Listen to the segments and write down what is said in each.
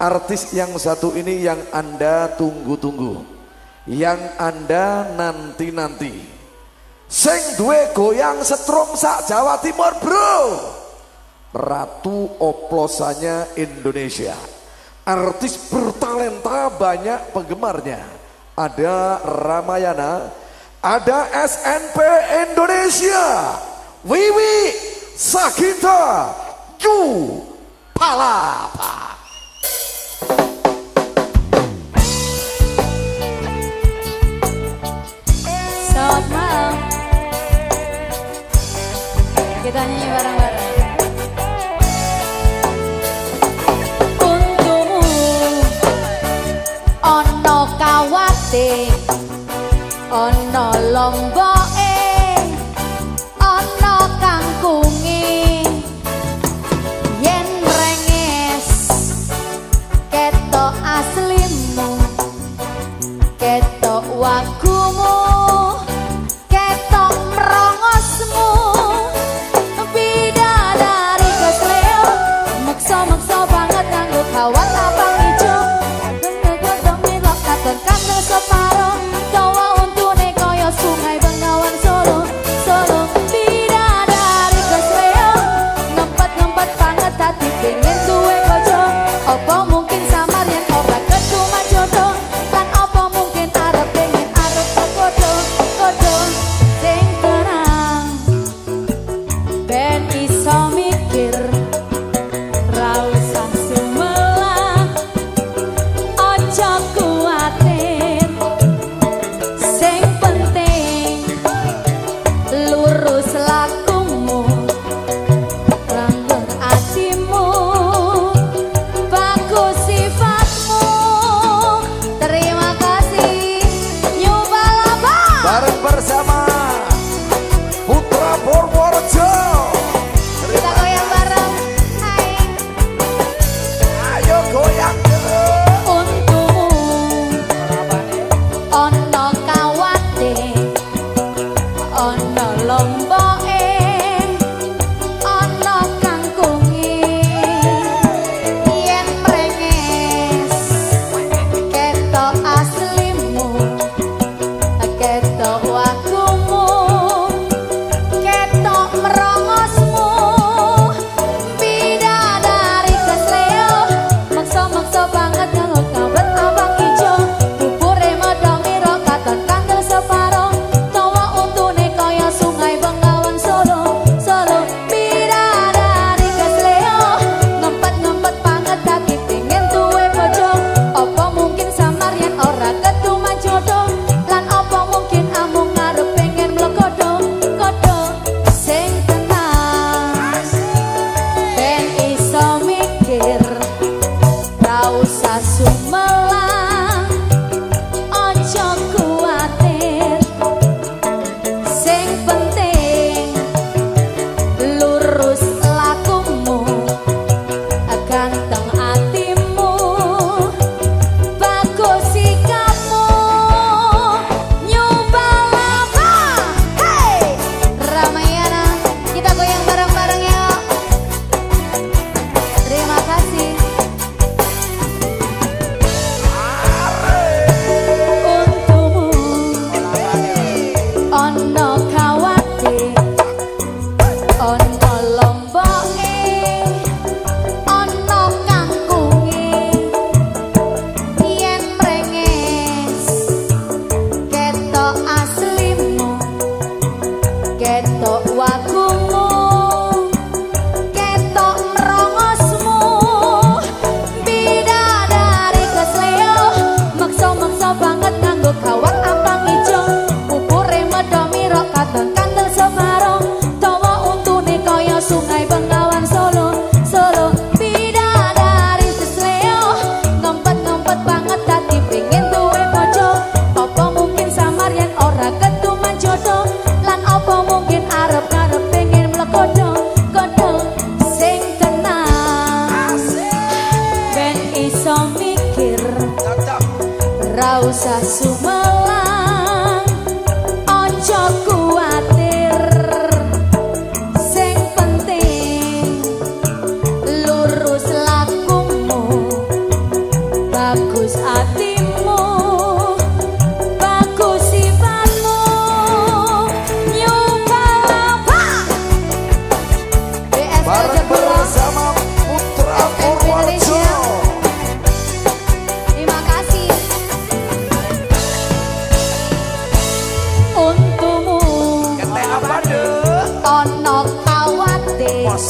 artis yang satu ini yang anda tunggu-tunggu. Yang anda nanti-nanti. Seng duwe goyang setrum sak Jawa Timur bro. Ratu oplosannya Indonesia. Artis bertalenta banyak penggemarnya. Ada Ramayana ada SNP Indonesia. Wiwi Sakita Ju Palapa. Kita nyanyi bareng-bareng. Ono kawate, ono ono kangkungi, Yen renges ketok aslimu, ketok wakumu. Sasu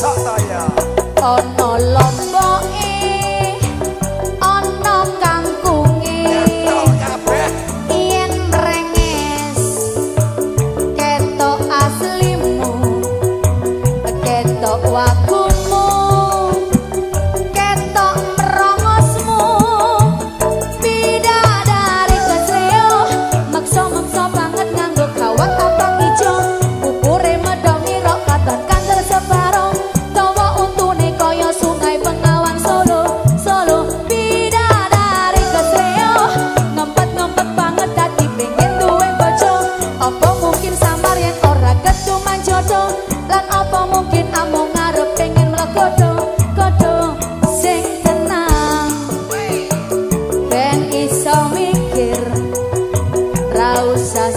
Satan mungkin among ngarep pengen melekodo kodo sing tenang. Dan iso mikir ra usah